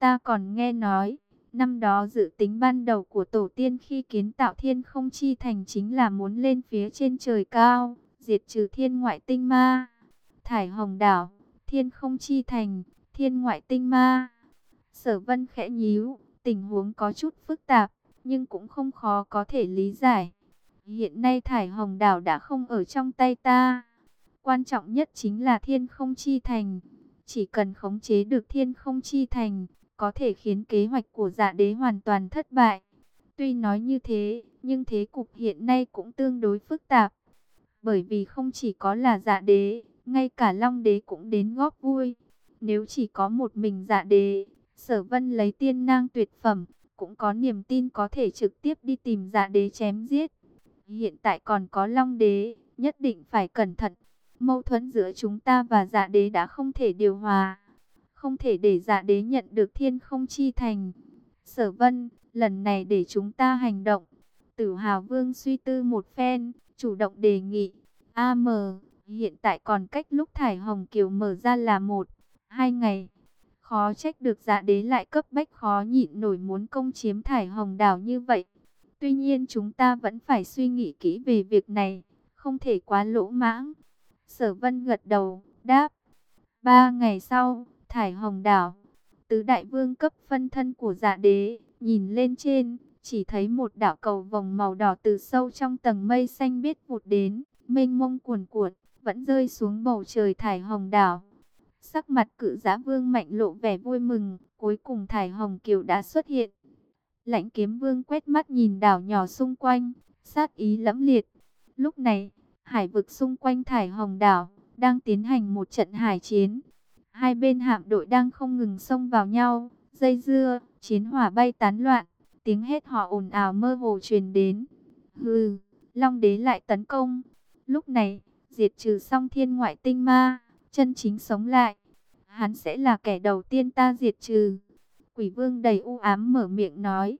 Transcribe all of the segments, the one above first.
Ta còn nghe nói, năm đó dự tính ban đầu của tổ tiên khi kiến tạo thiên không chi thành chính là muốn lên phía trên trời cao, diệt trừ thiên ngoại tinh ma. Thải hồng đảo, thiên không chi thành, thiên ngoại tinh ma. Sở vân khẽ nhíu, tình huống có chút phức tạp, nhưng cũng không khó có thể lý giải. Hiện nay thải hồng đảo đã không ở trong tay ta. Quan trọng nhất chính là thiên không chi thành. Chỉ cần khống chế được thiên không chi thành, có thể khiến kế hoạch của dạ đế hoàn toàn thất bại. Tuy nói như thế, nhưng thế cục hiện nay cũng tương đối phức tạp. Bởi vì không chỉ có là dạ đế, ngay cả long đế cũng đến góp vui. Nếu chỉ có một mình dạ đế, sở vân lấy tiên nang tuyệt phẩm, cũng có niềm tin có thể trực tiếp đi tìm dạ đế chém giết. Hiện tại còn có long đế, nhất định phải cẩn thận. Mâu thuẫn giữa chúng ta và dạ đế đã không thể điều hòa. Không thể để dạ đế nhận được thiên không chi thành. Sở vân, lần này để chúng ta hành động. Tử Hào Vương suy tư một phen, chủ động đề nghị. AM, hiện tại còn cách lúc thải hồng kiều mở ra là một, hai ngày. Khó trách được dạ đế lại cấp bách khó nhịn nổi muốn công chiếm thải hồng đảo như vậy. Tuy nhiên chúng ta vẫn phải suy nghĩ kỹ về việc này, không thể quá lỗ mãng. Sở vân gật đầu, đáp. Ba ngày sau, thải hồng đảo, tứ đại vương cấp phân thân của dạ đế, nhìn lên trên, chỉ thấy một đảo cầu vòng màu đỏ từ sâu trong tầng mây xanh biết vụt đến, mênh mông cuồn cuộn, vẫn rơi xuống bầu trời thải hồng đảo. Sắc mặt cự giá vương mạnh lộ vẻ vui mừng, cuối cùng thải hồng kiều đã xuất hiện. Lãnh kiếm vương quét mắt nhìn đảo nhỏ xung quanh, sát ý lẫm liệt. Lúc này, hải vực xung quanh thải hồng đảo, đang tiến hành một trận hải chiến. Hai bên hạm đội đang không ngừng xông vào nhau, dây dưa, chiến hỏa bay tán loạn, tiếng hét họ ồn ào mơ hồ truyền đến. Hừ, Long đế lại tấn công. Lúc này, diệt trừ xong thiên ngoại tinh ma, chân chính sống lại. Hắn sẽ là kẻ đầu tiên ta diệt trừ. Quỷ vương đầy u ám mở miệng nói.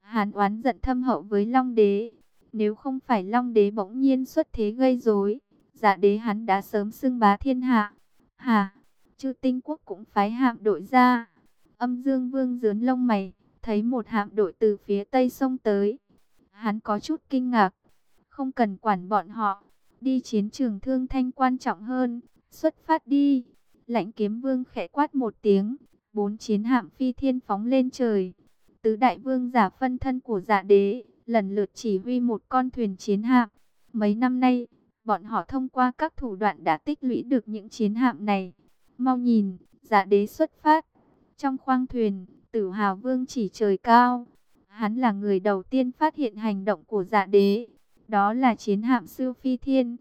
Hắn oán giận thâm hậu với Long đế. Nếu không phải Long đế bỗng nhiên xuất thế gây rối, dạ đế hắn đã sớm xưng bá thiên hạ. Hà, chư tinh quốc cũng phái hạm đội ra. Âm dương vương dướn lông mày, thấy một hạm đội từ phía tây sông tới. Hắn có chút kinh ngạc. Không cần quản bọn họ. Đi chiến trường thương thanh quan trọng hơn. Xuất phát đi. Lãnh kiếm vương khẽ quát một tiếng. Bốn chiến hạm phi thiên phóng lên trời. Tứ đại vương giả phân thân của giả đế. Lần lượt chỉ huy một con thuyền chiến hạm. Mấy năm nay, bọn họ thông qua các thủ đoạn đã tích lũy được những chiến hạm này. Mau nhìn, giả đế xuất phát. Trong khoang thuyền, tử hào vương chỉ trời cao. Hắn là người đầu tiên phát hiện hành động của giả đế. Đó là chiến hạm sư phi thiên.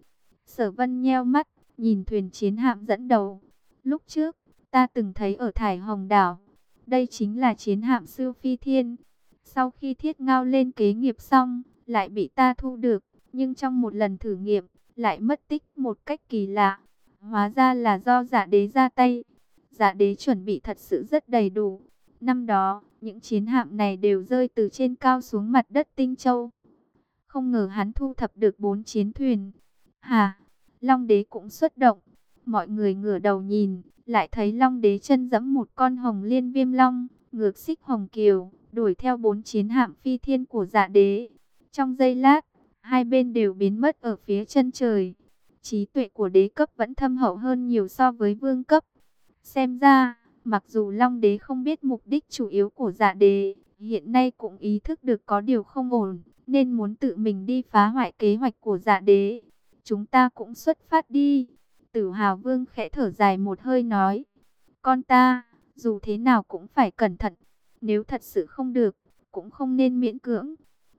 Sở vân nheo mắt, nhìn thuyền chiến hạm dẫn đầu. Lúc trước, ta từng thấy ở Thải Hồng Đảo. Đây chính là chiến hạm sư phi thiên. Sau khi thiết ngao lên kế nghiệp xong, lại bị ta thu được. Nhưng trong một lần thử nghiệm, lại mất tích một cách kỳ lạ. Hóa ra là do giả đế ra tay. Giả đế chuẩn bị thật sự rất đầy đủ. Năm đó, những chiến hạm này đều rơi từ trên cao xuống mặt đất Tinh Châu. Không ngờ hắn thu thập được bốn chiến thuyền. Hà, Long đế cũng xuất động. Mọi người ngửa đầu nhìn, lại thấy Long đế chân dẫm một con hồng liên viêm long, ngược xích hồng kiều, đuổi theo bốn chiến hạm phi thiên của dạ đế. Trong giây lát, hai bên đều biến mất ở phía chân trời. Trí tuệ của đế cấp vẫn thâm hậu hơn nhiều so với vương cấp. Xem ra, mặc dù Long đế không biết mục đích chủ yếu của dạ đế, hiện nay cũng ý thức được có điều không ổn, nên muốn tự mình đi phá hoại kế hoạch của dạ đế. Chúng ta cũng xuất phát đi. Tử Hào Vương khẽ thở dài một hơi nói. Con ta, dù thế nào cũng phải cẩn thận. Nếu thật sự không được, cũng không nên miễn cưỡng.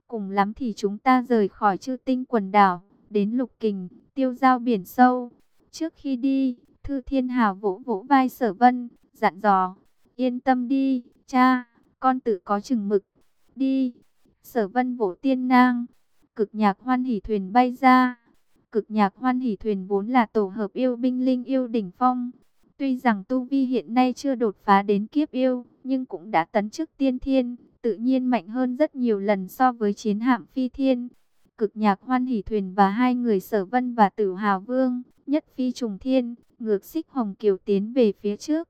Cùng lắm thì chúng ta rời khỏi chư tinh quần đảo, đến lục kình, tiêu giao biển sâu. Trước khi đi, Thư Thiên Hào vỗ vỗ vai sở vân, dặn dò. Yên tâm đi, cha, con tự có chừng mực. Đi, sở vân vỗ tiên nang. Cực nhạc hoan hỉ thuyền bay ra. Cực nhạc hoan hỉ thuyền vốn là tổ hợp yêu binh linh yêu đỉnh phong. Tuy rằng Tu Vi hiện nay chưa đột phá đến kiếp yêu, nhưng cũng đã tấn chức tiên thiên, tự nhiên mạnh hơn rất nhiều lần so với chiến hạm phi thiên. Cực nhạc hoan hỷ thuyền và hai người sở vân và tử hào vương, nhất phi trùng thiên, ngược xích hồng kiều tiến về phía trước.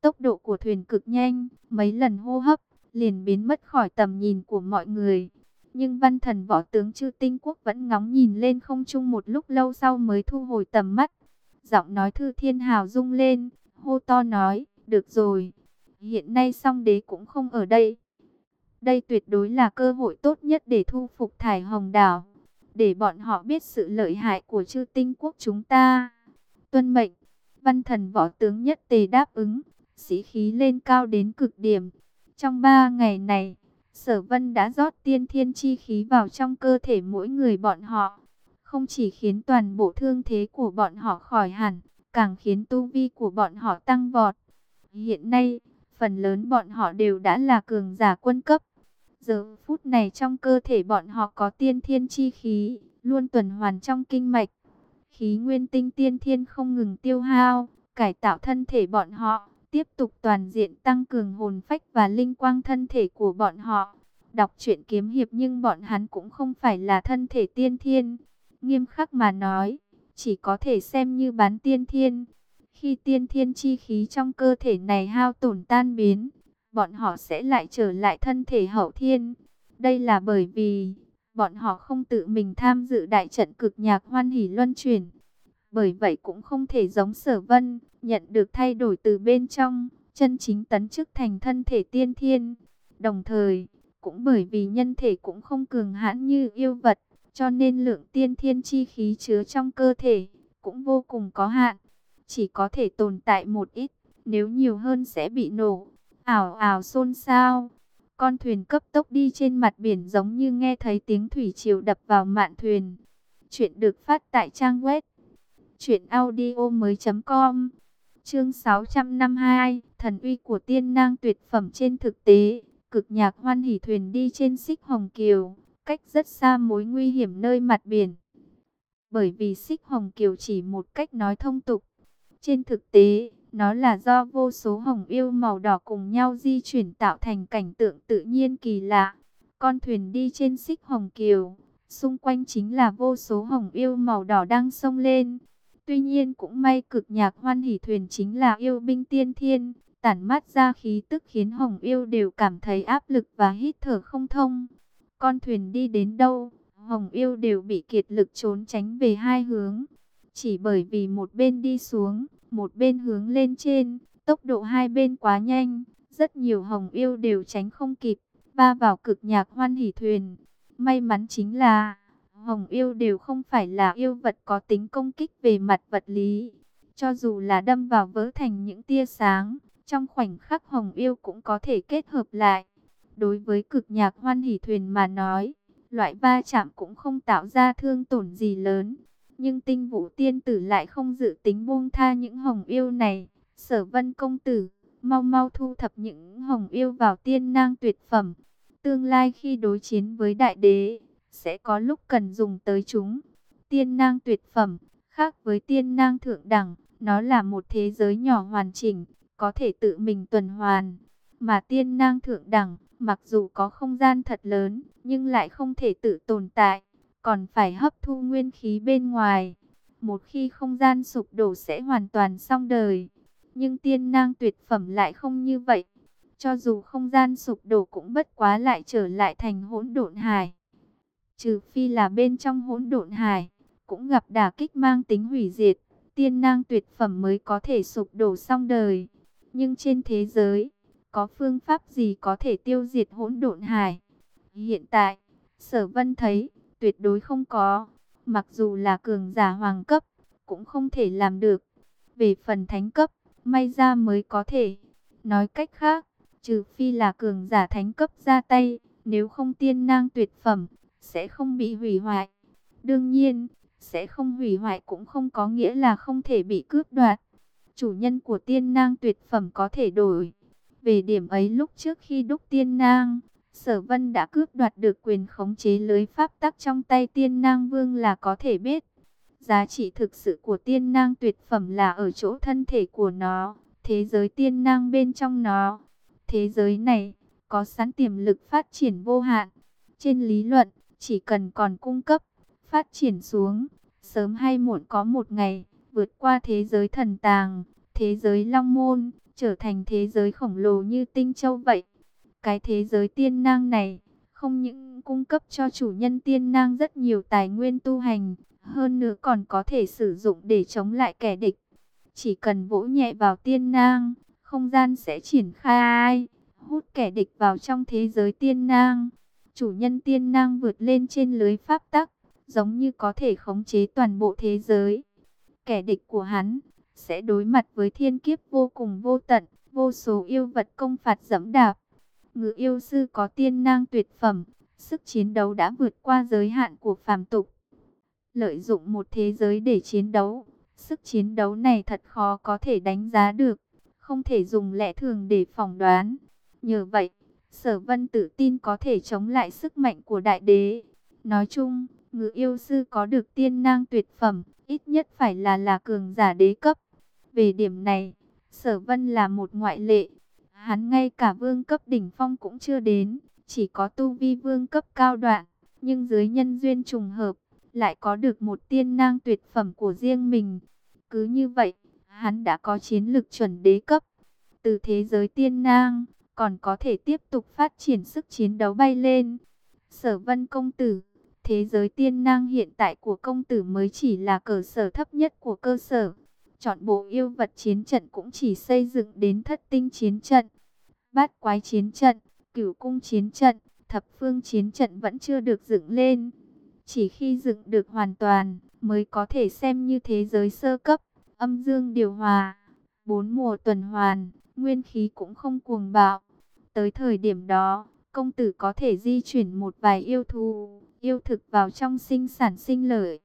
Tốc độ của thuyền cực nhanh, mấy lần hô hấp, liền biến mất khỏi tầm nhìn của mọi người. Nhưng văn thần võ tướng chư tinh quốc vẫn ngóng nhìn lên không trung một lúc lâu sau mới thu hồi tầm mắt. Giọng nói thư thiên hào rung lên, hô to nói, được rồi, hiện nay song đế cũng không ở đây. Đây tuyệt đối là cơ hội tốt nhất để thu phục thải hồng đảo, để bọn họ biết sự lợi hại của chư tinh quốc chúng ta. Tuân mệnh, văn thần võ tướng nhất tề đáp ứng, sĩ khí lên cao đến cực điểm. Trong ba ngày này, sở vân đã rót tiên thiên chi khí vào trong cơ thể mỗi người bọn họ. Không chỉ khiến toàn bộ thương thế của bọn họ khỏi hẳn, càng khiến tu vi của bọn họ tăng vọt. Hiện nay, phần lớn bọn họ đều đã là cường giả quân cấp. Giờ phút này trong cơ thể bọn họ có tiên thiên chi khí, luôn tuần hoàn trong kinh mạch. Khí nguyên tinh tiên thiên không ngừng tiêu hao, cải tạo thân thể bọn họ, tiếp tục toàn diện tăng cường hồn phách và linh quang thân thể của bọn họ. Đọc truyện kiếm hiệp nhưng bọn hắn cũng không phải là thân thể tiên thiên. Nghiêm khắc mà nói, chỉ có thể xem như bán tiên thiên. Khi tiên thiên chi khí trong cơ thể này hao tổn tan biến, bọn họ sẽ lại trở lại thân thể hậu thiên. Đây là bởi vì, bọn họ không tự mình tham dự đại trận cực nhạc hoan hỷ luân chuyển. Bởi vậy cũng không thể giống sở vân, nhận được thay đổi từ bên trong, chân chính tấn chức thành thân thể tiên thiên. Đồng thời, cũng bởi vì nhân thể cũng không cường hãn như yêu vật, cho nên lượng tiên thiên chi khí chứa trong cơ thể cũng vô cùng có hạn, chỉ có thể tồn tại một ít, nếu nhiều hơn sẽ bị nổ. Ảo ảo xôn xao, con thuyền cấp tốc đi trên mặt biển giống như nghe thấy tiếng thủy triều đập vào mạn thuyền. Chuyện được phát tại trang web truyệnaudiomoi.com. Chương 652, thần uy của tiên nang tuyệt phẩm trên thực tế, cực nhạc hoan hỉ thuyền đi trên xích hồng kiều, cách rất xa mối nguy hiểm nơi mặt biển. Bởi vì xích hồng kiều chỉ một cách nói thông tục. Trên thực tế, nó là do vô số hồng yêu màu đỏ cùng nhau di chuyển tạo thành cảnh tượng tự nhiên kỳ lạ. Con thuyền đi trên xích hồng kiều, xung quanh chính là vô số hồng yêu màu đỏ đang sông lên. Tuy nhiên cũng may cực nhạc hoan hỷ thuyền chính là yêu binh tiên thiên, tản mát ra khí tức khiến hồng yêu đều cảm thấy áp lực và hít thở không thông. Con thuyền đi đến đâu, hồng yêu đều bị kiệt lực trốn tránh về hai hướng. Chỉ bởi vì một bên đi xuống, một bên hướng lên trên, tốc độ hai bên quá nhanh, rất nhiều hồng yêu đều tránh không kịp, va vào cực nhạc hoan hỉ thuyền. May mắn chính là, hồng yêu đều không phải là yêu vật có tính công kích về mặt vật lý. Cho dù là đâm vào vỡ thành những tia sáng, trong khoảnh khắc hồng yêu cũng có thể kết hợp lại. Đối với cực nhạc hoan hỉ thuyền mà nói, loại va chạm cũng không tạo ra thương tổn gì lớn. Nhưng tinh vũ tiên tử lại không dự tính buông tha những hồng yêu này. Sở vân công tử, mau mau thu thập những hồng yêu vào tiên nang tuyệt phẩm. Tương lai khi đối chiến với đại đế, sẽ có lúc cần dùng tới chúng. Tiên nang tuyệt phẩm, khác với tiên nang thượng đẳng, nó là một thế giới nhỏ hoàn chỉnh, có thể tự mình tuần hoàn. Mà tiên nang thượng đẳng, mặc dù có không gian thật lớn, nhưng lại không thể tự tồn tại còn phải hấp thu nguyên khí bên ngoài. Một khi không gian sụp đổ sẽ hoàn toàn xong đời. Nhưng tiên nang tuyệt phẩm lại không như vậy. Cho dù không gian sụp đổ cũng bất quá lại trở lại thành hỗn độn hải. Trừ phi là bên trong hỗn độn hải, cũng gặp đả kích mang tính hủy diệt, tiên nang tuyệt phẩm mới có thể sụp đổ xong đời. Nhưng trên thế giới, có phương pháp gì có thể tiêu diệt hỗn độn hải? Hiện tại, Sở Vân thấy, tuyệt đối không có. Mặc dù là cường giả hoàng cấp, cũng không thể làm được. Về phần thánh cấp, may ra mới có thể. Nói cách khác, trừ phi là cường giả thánh cấp ra tay, nếu không tiên nang tuyệt phẩm, sẽ không bị hủy hoại. Đương nhiên, sẽ không hủy hoại cũng không có nghĩa là không thể bị cướp đoạt. Chủ nhân của tiên nang tuyệt phẩm có thể đổi. Về điểm ấy lúc trước khi đúc tiên nang, Sở Vân đã cướp đoạt được quyền khống chế lưới pháp tắc trong tay Tiên Nang Vương là có thể biết. Giá trị thực sự của Tiên Nang tuyệt phẩm là ở chỗ thân thể của nó, thế giới Tiên Nang bên trong nó. Thế giới này có sẵn tiềm lực phát triển vô hạn. Trên lý luận, chỉ cần còn cung cấp, phát triển xuống, sớm hay muộn có một ngày vượt qua thế giới thần tàng, thế giới long môn, trở thành thế giới khổng lồ như tinh châu vậy. Cái thế giới tiên nang này, không những cung cấp cho chủ nhân tiên nang rất nhiều tài nguyên tu hành, hơn nữa còn có thể sử dụng để chống lại kẻ địch. Chỉ cần vỗ nhẹ vào tiên nang, không gian sẽ triển khai, hút kẻ địch vào trong thế giới tiên nang. Chủ nhân tiên nang vượt lên trên lưới pháp tắc, giống như có thể khống chế toàn bộ thế giới. Kẻ địch của hắn sẽ đối mặt với thiên kiếp vô cùng vô tận, vô số yêu vật công phạt dẫm đạp. Ngự yêu sư có tiên nang tuyệt phẩm, sức chiến đấu đã vượt qua giới hạn của phàm tục. Lợi dụng một thế giới để chiến đấu, sức chiến đấu này thật khó có thể đánh giá được, không thể dùng lẽ thường để phỏng đoán. Nhờ vậy, Sở Vân tự tin có thể chống lại sức mạnh của đại đế. Nói chung, ngự yêu sư có được tiên nang tuyệt phẩm, ít nhất phải là là cường giả đế cấp. Về điểm này, Sở Vân là một ngoại lệ. Hắn ngay cả vương cấp đỉnh phong cũng chưa đến, chỉ có tu vi vương cấp cao đoạn, nhưng dưới nhân duyên trùng hợp, lại có được một tiên nang tuyệt phẩm của riêng mình. Cứ như vậy, hắn đã có chiến lực chuẩn đế cấp. Từ thế giới tiên nang, còn có thể tiếp tục phát triển sức chiến đấu bay lên. Sở vân công tử, thế giới tiên nang hiện tại của công tử mới chỉ là cơ sở thấp nhất của cơ sở. Chọn bộ yêu vật chiến trận cũng chỉ xây dựng đến thất tinh chiến trận, bát quái chiến trận, cửu cung chiến trận, thập phương chiến trận vẫn chưa được dựng lên. Chỉ khi dựng được hoàn toàn mới có thể xem như thế giới sơ cấp, âm dương điều hòa, bốn mùa tuần hoàn, nguyên khí cũng không cuồng bạo. Tới thời điểm đó, công tử có thể di chuyển một vài yêu thú, yêu thực vào trong sinh sản sinh lợi.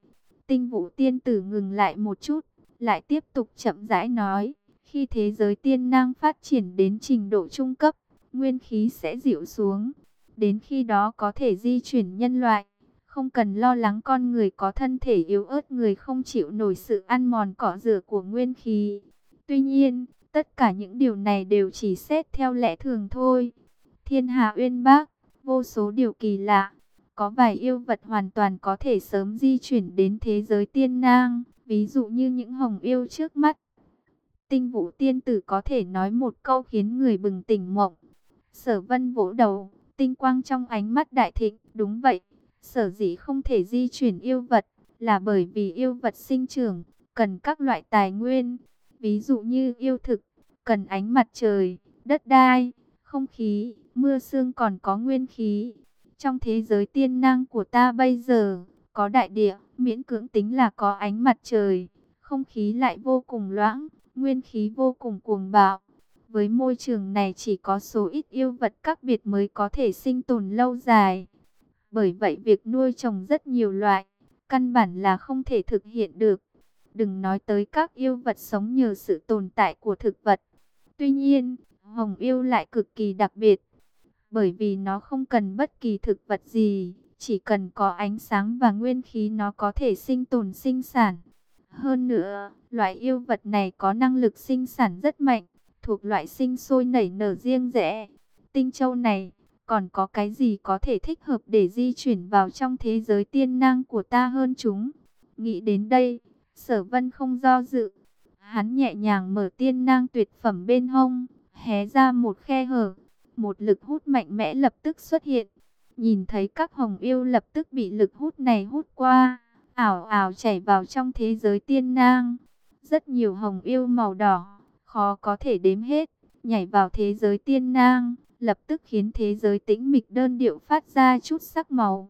Tinh vũ tiên tử ngừng lại một chút, lại tiếp tục chậm rãi nói, khi thế giới tiên năng phát triển đến trình độ trung cấp, nguyên khí sẽ dịu xuống. Đến khi đó có thể di chuyển nhân loại, không cần lo lắng con người có thân thể yếu ớt người không chịu nổi sự ăn mòn cỏ rửa của nguyên khí. Tuy nhiên, tất cả những điều này đều chỉ xét theo lẽ thường thôi. Thiên hạ uyên bác, vô số điều kỳ lạ. Có vài yêu vật hoàn toàn có thể sớm di chuyển đến thế giới tiên nang, ví dụ như những hồng yêu trước mắt. Tinh vũ tiên tử có thể nói một câu khiến người bừng tỉnh mộng. Sở vân vỗ đầu, tinh quang trong ánh mắt đại thịnh, đúng vậy. Sở dĩ không thể di chuyển yêu vật, là bởi vì yêu vật sinh trưởng, cần các loại tài nguyên. Ví dụ như yêu thực, cần ánh mặt trời, đất đai, không khí, mưa sương còn có nguyên khí. Trong thế giới tiên năng của ta bây giờ, có đại địa, miễn cưỡng tính là có ánh mặt trời, không khí lại vô cùng loãng, nguyên khí vô cùng cuồng bạo. Với môi trường này chỉ có số ít yêu vật các biệt mới có thể sinh tồn lâu dài. Bởi vậy việc nuôi trồng rất nhiều loại, căn bản là không thể thực hiện được. Đừng nói tới các yêu vật sống nhờ sự tồn tại của thực vật. Tuy nhiên, hồng yêu lại cực kỳ đặc biệt. Bởi vì nó không cần bất kỳ thực vật gì, chỉ cần có ánh sáng và nguyên khí nó có thể sinh tồn sinh sản. Hơn nữa, loại yêu vật này có năng lực sinh sản rất mạnh, thuộc loại sinh sôi nảy nở riêng rẽ. Tinh châu này, còn có cái gì có thể thích hợp để di chuyển vào trong thế giới tiên năng của ta hơn chúng? Nghĩ đến đây, sở vân không do dự. Hắn nhẹ nhàng mở tiên năng tuyệt phẩm bên hông, hé ra một khe hở. Một lực hút mạnh mẽ lập tức xuất hiện. Nhìn thấy các hồng yêu lập tức bị lực hút này hút qua, ảo ảo chảy vào trong thế giới tiên nang. Rất nhiều hồng yêu màu đỏ, khó có thể đếm hết, nhảy vào thế giới tiên nang, lập tức khiến thế giới tĩnh mịch đơn điệu phát ra chút sắc màu.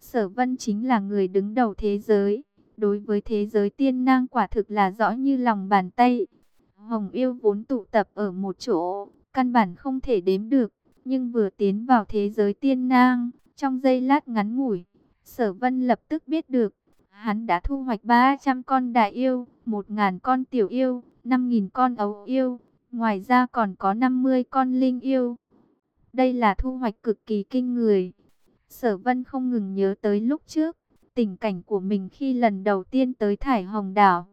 Sở vân chính là người đứng đầu thế giới, đối với thế giới tiên nang quả thực là rõ như lòng bàn tay. Hồng yêu vốn tụ tập ở một chỗ, căn bản không thể đếm được, nhưng vừa tiến vào thế giới tiên nang, trong giây lát ngắn ngủi, sở vân lập tức biết được, hắn đã thu hoạch 300 con đại yêu, 1.000 con tiểu yêu, 5.000 con ấu yêu, ngoài ra còn có 50 con linh yêu. Đây là thu hoạch cực kỳ kinh người. Sở vân không ngừng nhớ tới lúc trước, tình cảnh của mình khi lần đầu tiên tới Thải Hồng Đảo.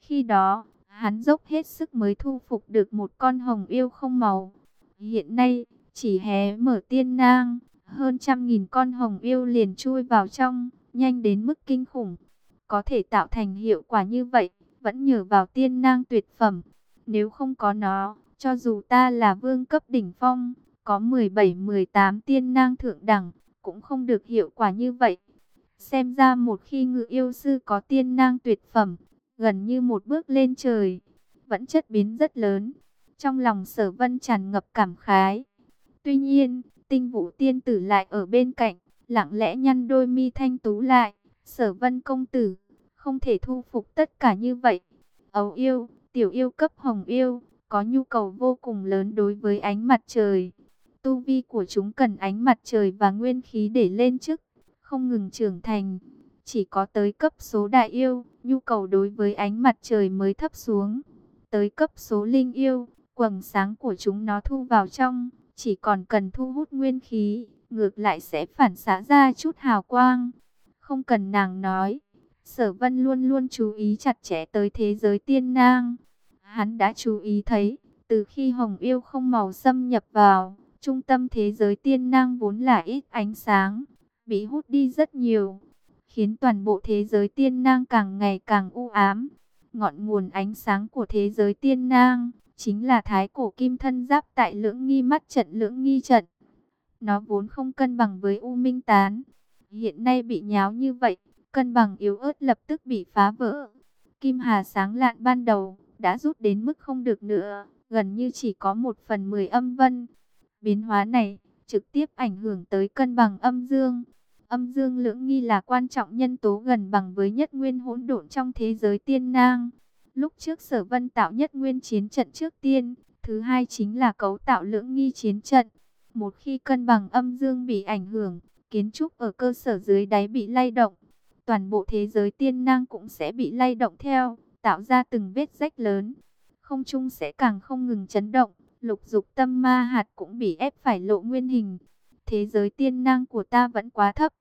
Khi đó, hắn dốc hết sức mới thu phục được một con hồng yêu không màu. Hiện nay, chỉ hé mở tiên nang, hơn trăm nghìn con hồng yêu liền chui vào trong, nhanh đến mức kinh khủng. Có thể tạo thành hiệu quả như vậy, vẫn nhờ vào tiên nang tuyệt phẩm. Nếu không có nó, Cho dù ta là vương cấp đỉnh phong, có 17-18 tiên nang thượng đẳng, cũng không được hiệu quả như vậy. Xem ra một khi ngự yêu sư có tiên nang tuyệt phẩm, gần như một bước lên trời, vẫn chất biến rất lớn. Trong lòng sở vân tràn ngập cảm khái. Tuy nhiên, tinh vũ tiên tử lại ở bên cạnh, lặng lẽ nhăn đôi mi thanh tú lại. Sở vân công tử, không thể thu phục tất cả như vậy. Ấu yêu, tiểu yêu cấp hồng yêu, có nhu cầu vô cùng lớn đối với ánh mặt trời. Tu vi của chúng cần ánh mặt trời và nguyên khí để lên chức, không ngừng trưởng thành. Chỉ có tới cấp số đại yêu, nhu cầu đối với ánh mặt trời mới thấp xuống. Tới cấp số linh yêu, quầng sáng của chúng nó thu vào trong, chỉ còn cần thu hút nguyên khí, ngược lại sẽ phản xạ ra chút hào quang. Không cần nàng nói, sở vân luôn luôn chú ý chặt chẽ tới thế giới tiên nang. Hắn đã chú ý thấy, từ khi hồng yêu không màu xâm nhập vào, trung tâm thế giới tiên nang vốn là ít ánh sáng, bị hút đi rất nhiều, khiến toàn bộ thế giới tiên nang càng ngày càng u ám. Ngọn nguồn ánh sáng của thế giới tiên nang, chính là thái cổ kim thân giáp tại lưỡng nghi mắt trận lưỡng nghi trận. Nó vốn không cân bằng với U Minh Tán. Hiện nay bị nháo như vậy, cân bằng yếu ớt lập tức bị phá vỡ. Kim Hà sáng lạn ban đầu, đã rút đến mức không được nữa, gần như chỉ có một phần mười âm vân. Biến hóa này, trực tiếp ảnh hưởng tới cân bằng âm dương. Âm dương lưỡng nghi là quan trọng nhân tố gần bằng với nhất nguyên hỗn độn trong thế giới tiên nang. Lúc trước sở vân tạo nhất nguyên chiến trận trước tiên, thứ hai chính là cấu tạo lưỡng nghi chiến trận. Một khi cân bằng âm dương bị ảnh hưởng, kiến trúc ở cơ sở dưới đáy bị lay động, toàn bộ thế giới tiên năng cũng sẽ bị lay động theo, tạo ra từng vết rách lớn. Không trung sẽ càng không ngừng chấn động, lục dục tâm ma hạt cũng bị ép phải lộ nguyên hình. Thế giới tiên năng của ta vẫn quá thấp,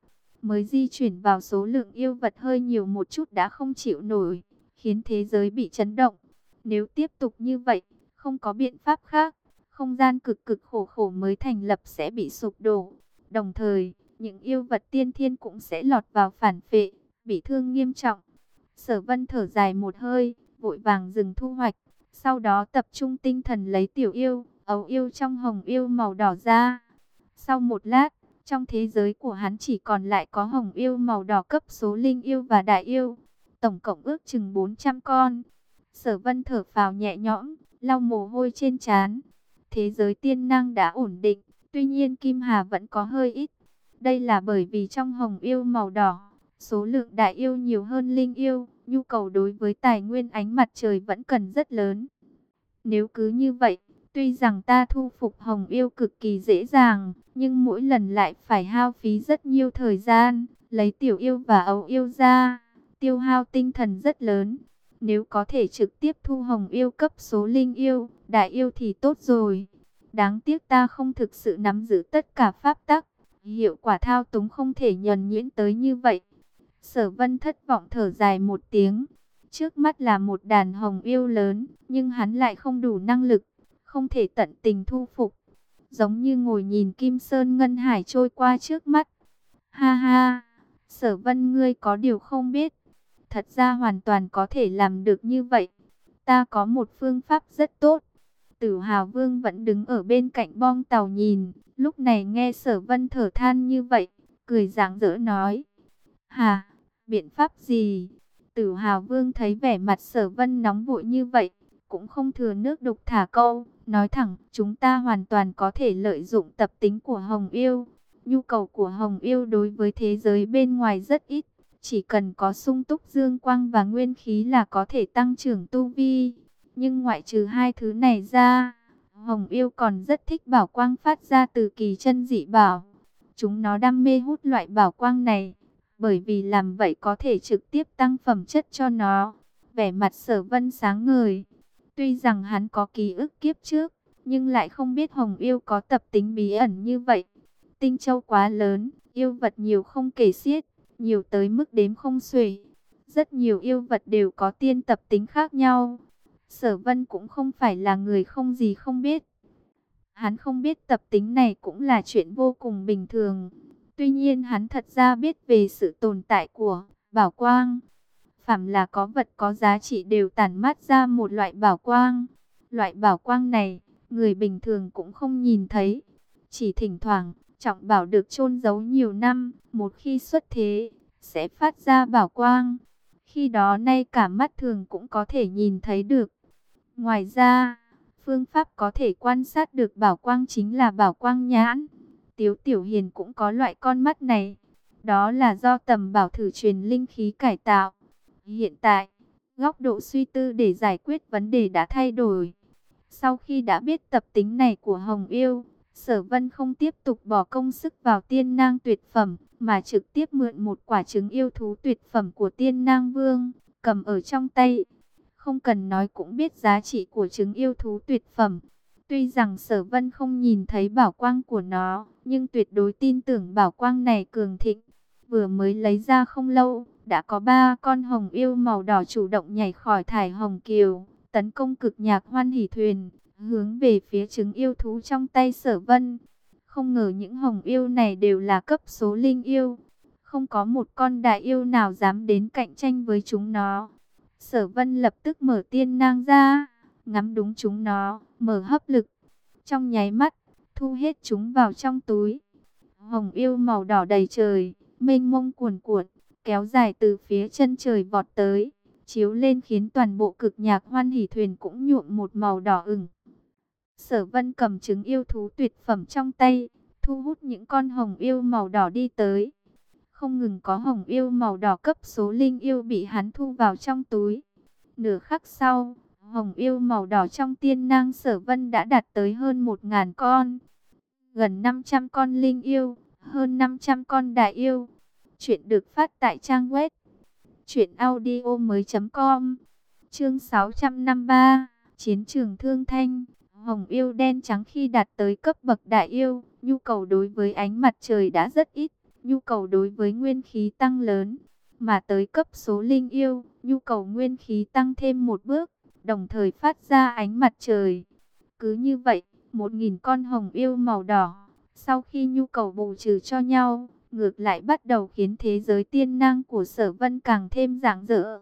mới di chuyển vào số lượng yêu vật hơi nhiều một chút đã không chịu nổi, khiến thế giới bị chấn động. Nếu tiếp tục như vậy, không có biện pháp khác, không gian cực cực khổ khổ mới thành lập sẽ bị sụp đổ. Đồng thời, những yêu vật tiên thiên cũng sẽ lọt vào phản phệ, bị thương nghiêm trọng. Sở vân thở dài một hơi, vội vàng dừng thu hoạch, sau đó tập trung tinh thần lấy tiểu yêu, ấu yêu trong hồng yêu màu đỏ ra. Sau một lát, trong thế giới của hắn chỉ còn lại có hồng yêu màu đỏ cấp số linh yêu và đại yêu, tổng cộng ước chừng 400 con. Sở vân thở phào nhẹ nhõm, lau mồ hôi trên trán. Thế giới tiên năng đã ổn định, tuy nhiên Kim Hà vẫn có hơi ít. Đây là bởi vì trong hồng yêu màu đỏ, số lượng đại yêu nhiều hơn linh yêu, nhu cầu đối với tài nguyên ánh mặt trời vẫn cần rất lớn. Nếu cứ như vậy, tuy rằng ta thu phục hồng yêu cực kỳ dễ dàng, nhưng mỗi lần lại phải hao phí rất nhiều thời gian, lấy tiểu yêu và ấu yêu ra, tiêu hao tinh thần rất lớn. Nếu có thể trực tiếp thu hồng yêu cấp số linh yêu, đại yêu thì tốt rồi. Đáng tiếc ta không thực sự nắm giữ tất cả pháp tắc. Hiệu quả thao túng không thể nhuần nhuyễn tới như vậy. Sở vân thất vọng thở dài một tiếng. Trước mắt là một đàn hồng yêu lớn, nhưng hắn lại không đủ năng lực, không thể tận tình thu phục. Giống như ngồi nhìn Kim Sơn Ngân Hải trôi qua trước mắt. Ha ha, sở vân ngươi có điều không biết. Thật ra hoàn toàn có thể làm được như vậy. Ta có một phương pháp rất tốt. Tử Hào Vương vẫn đứng ở bên cạnh bong tàu nhìn, lúc này nghe Sở Vân thở than như vậy, cười dáng dỡ nói: "Hà, biện pháp gì?" Tử Hào Vương thấy vẻ mặt Sở Vân nóng vội như vậy, cũng không thừa nước đục thả câu, nói thẳng: "Chúng ta hoàn toàn có thể lợi dụng tập tính của Hồng Yêu." Nhu cầu của Hồng Yêu đối với thế giới bên ngoài rất ít, chỉ cần có sung túc dương quang và nguyên khí là có thể tăng trưởng tu vi. Nhưng ngoại trừ hai thứ này ra, Hồng Yêu còn rất thích bảo quang phát ra từ kỳ chân dị bảo. Chúng nó đam mê hút loại bảo quang này, bởi vì làm vậy có thể trực tiếp tăng phẩm chất cho nó. Vẻ mặt sở vân sáng ngời. Tuy rằng hắn có ký ức kiếp trước, nhưng lại không biết Hồng Yêu có tập tính bí ẩn như vậy. Tinh châu quá lớn, yêu vật nhiều không kể xiết, nhiều tới mức đếm không xuể. Rất nhiều yêu vật đều có tiên tập tính khác nhau. Sở Vân cũng không phải là người không gì không biết. Hắn không biết tập tính này cũng là chuyện vô cùng bình thường. Tuy nhiên hắn thật ra biết về sự tồn tại của bảo quang. Phạm là có vật có giá trị đều tản mát ra một loại bảo quang. Loại bảo quang này người bình thường cũng không nhìn thấy. Chỉ thỉnh thoảng, trọng bảo được chôn giấu nhiều năm, một khi xuất thế, sẽ phát ra bảo quang. Khi đó nay cả mắt thường cũng có thể nhìn thấy được. Ngoài ra, phương pháp có thể quan sát được bảo quang chính là bảo quang nhãn. Tiếu Tiểu Hiền cũng có loại con mắt này. Đó là do tầm bảo thử truyền linh khí cải tạo. Hiện tại, góc độ suy tư để giải quyết vấn đề đã thay đổi. Sau khi đã biết tập tính này của Hồng Yêu, Sở Vân không tiếp tục bỏ công sức vào tiên nang tuyệt phẩm, mà trực tiếp mượn một quả trứng yêu thú tuyệt phẩm của tiên nang vương, cầm ở trong tay. Không cần nói cũng biết giá trị của trứng yêu thú tuyệt phẩm. Tuy rằng sở vân không nhìn thấy bảo quang của nó, nhưng tuyệt đối tin tưởng bảo quang này cường thịnh. Vừa mới lấy ra không lâu, đã có ba con hồng yêu màu đỏ chủ động nhảy khỏi thải hồng kiều, tấn công cực nhạc hoan hỷ thuyền, hướng về phía trứng yêu thú trong tay sở vân. Không ngờ những hồng yêu này đều là cấp số linh yêu. Không có một con đại yêu nào dám đến cạnh tranh với chúng nó. Sở vân lập tức mở tiên nang ra, ngắm đúng chúng nó, mở hấp lực. Trong nháy mắt, thu hết chúng vào trong túi. Hồng yêu màu đỏ đầy trời, mênh mông cuồn cuộn, kéo dài từ phía chân trời vọt tới, chiếu lên khiến toàn bộ cực nhạc hoan hỉ thuyền cũng nhuộm một màu đỏ ửng. Sở vân cầm trứng yêu thú tuyệt phẩm trong tay, thu hút những con hồng yêu màu đỏ đi tới. Không ngừng có hồng yêu màu đỏ cấp số linh yêu bị hắn thu vào trong túi. Nửa khắc sau, hồng yêu màu đỏ trong tiên nang sở vân đã đạt tới hơn một ngàn con. Gần 500 con linh yêu, hơn 500 con đại yêu. Chuyện được phát tại trang web audio mới.com Chương 653 Chiến trường Thương Thanh Hồng yêu đen trắng khi đạt tới cấp bậc đại yêu, nhu cầu đối với ánh mặt trời đã rất ít, nhu cầu đối với nguyên khí tăng lớn. Mà tới cấp số linh yêu, nhu cầu nguyên khí tăng thêm một bước, đồng thời phát ra ánh mặt trời. Cứ như vậy, một nghìn con hồng yêu màu đỏ, sau khi nhu cầu bù trừ cho nhau, ngược lại bắt đầu khiến thế giới tiên năng của sở vân càng thêm rạng rỡ.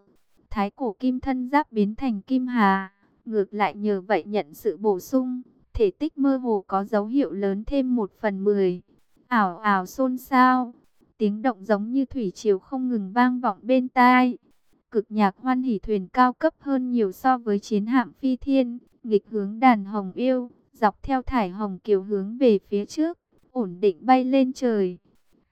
Thái cổ kim thân giáp biến thành kim hà Ngược lại nhờ vậy nhận sự bổ sung, thể tích mơ hồ có dấu hiệu lớn thêm một phần mười. Ảo ảo xôn xao, tiếng động giống như thủy triều không ngừng vang vọng bên tai. Cực nhạc hoan hỉ thuyền cao cấp hơn nhiều so với chiến hạm phi thiên, nghịch hướng đàn hồng yêu, dọc theo thải hồng kiều hướng về phía trước, ổn định bay lên trời.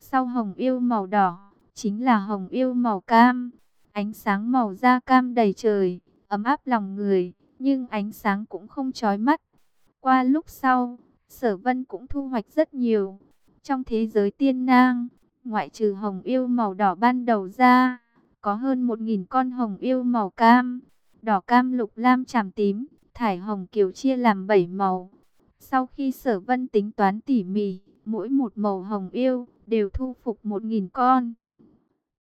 Sau hồng yêu màu đỏ, chính là hồng yêu màu cam, ánh sáng màu da cam đầy trời, ấm áp lòng người nhưng ánh sáng cũng không chói mắt. Qua lúc sau, sở vân cũng thu hoạch rất nhiều. Trong thế giới tiên nang, ngoại trừ hồng yêu màu đỏ ban đầu ra, có hơn một nghìn con hồng yêu màu cam, đỏ cam lục lam tràm tím, thải hồng kiều chia làm 7 màu. Sau khi sở vân tính toán tỉ mỉ, mỗi một màu hồng yêu đều thu phục một nghìn con.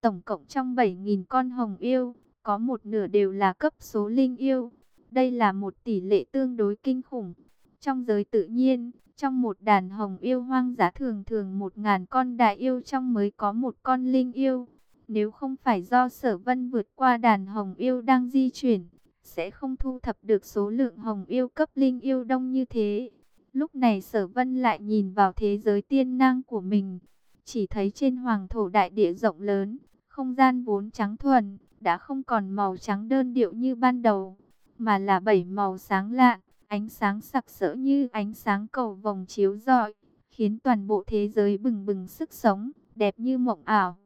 Tổng cộng trong 7.000 con hồng yêu, có một nửa đều là cấp số linh yêu. Đây là một tỷ lệ tương đối kinh khủng. Trong giới tự nhiên, trong một đàn hồng yêu hoang dã thường thường một ngàn con đại yêu trong mới có một con linh yêu. Nếu không phải do sở vân vượt qua đàn hồng yêu đang di chuyển, sẽ không thu thập được số lượng hồng yêu cấp linh yêu đông như thế. Lúc này sở vân lại nhìn vào thế giới tiên năng của mình. Chỉ thấy trên hoàng thổ đại địa rộng lớn, không gian vốn trắng thuần, đã không còn màu trắng đơn điệu như ban đầu mà là bảy màu sáng lạ, ánh sáng sặc sỡ như ánh sáng cầu vòng chiếu rọi, khiến toàn bộ thế giới bừng bừng sức sống, đẹp như mộng ảo.